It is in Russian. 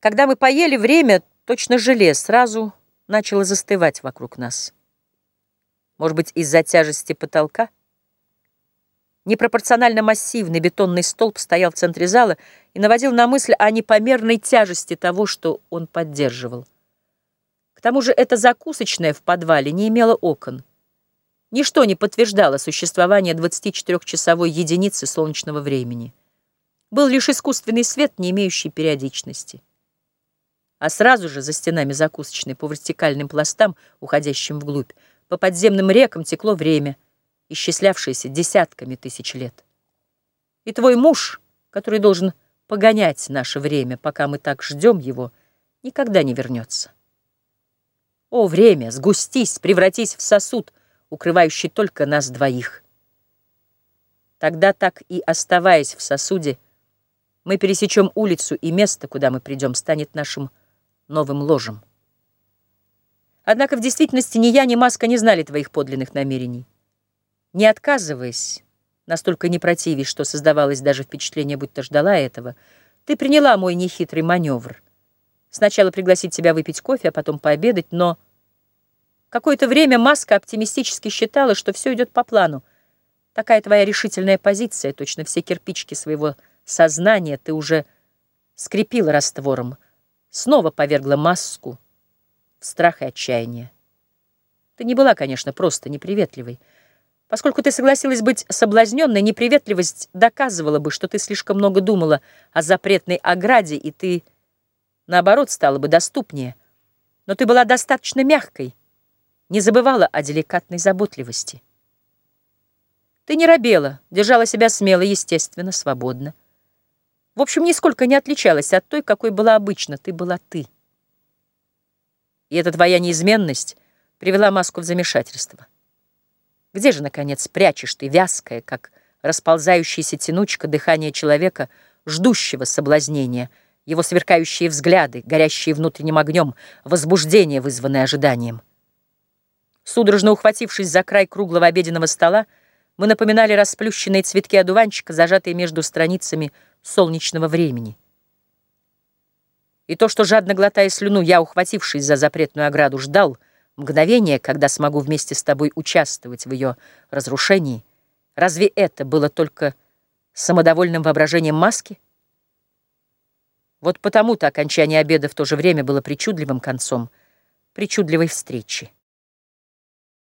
Когда мы поели, время, точно желе, сразу начало застывать вокруг нас. Может быть, из-за тяжести потолка? Непропорционально массивный бетонный столб стоял в центре зала и наводил на мысль о непомерной тяжести того, что он поддерживал. К тому же эта закусочная в подвале не имела окон. Ничто не подтверждало существование 24-часовой единицы солнечного времени. Был лишь искусственный свет, не имеющий периодичности а сразу же за стенами закусочной по вертикальным пластам, уходящим вглубь, по подземным рекам текло время, исчислявшееся десятками тысяч лет. И твой муж, который должен погонять наше время, пока мы так ждем его, никогда не вернется. О, время, сгустись, превратись в сосуд, укрывающий только нас двоих. Тогда, так и оставаясь в сосуде, мы пересечем улицу, и место, куда мы придем, станет нашим новым ложем. Однако в действительности ни я, ни Маска не знали твоих подлинных намерений. Не отказываясь, настолько не противясь, что создавалось даже впечатление, будто ждала этого, ты приняла мой нехитрый маневр. Сначала пригласить тебя выпить кофе, а потом пообедать, но... Какое-то время Маска оптимистически считала, что все идет по плану. Такая твоя решительная позиция, точно все кирпичики своего сознания ты уже скрепила раствором, снова повергла маску в страх и отчаяние. Ты не была, конечно, просто неприветливой. Поскольку ты согласилась быть соблазненной, неприветливость доказывала бы, что ты слишком много думала о запретной ограде, и ты, наоборот, стала бы доступнее. Но ты была достаточно мягкой, не забывала о деликатной заботливости. Ты не робела, держала себя смело, естественно, свободно. В общем, нисколько не отличалась от той, какой была обычно. Ты была ты. И эта твоя неизменность привела маску в замешательство. Где же, наконец, прячешь ты вязкое, как расползающаяся тянучка дыхания человека, ждущего соблазнения, его сверкающие взгляды, горящие внутренним огнем, возбуждение, вызванное ожиданием? Судорожно ухватившись за край круглого обеденного стола, мы напоминали расплющенные цветки одуванчика, зажатые между страницами солнечного времени. И то, что, жадно глотая слюну, я, ухватившись за запретную ограду, ждал мгновения, когда смогу вместе с тобой участвовать в ее разрушении, разве это было только самодовольным воображением маски? Вот потому-то окончание обеда в то же время было причудливым концом, причудливой встречи.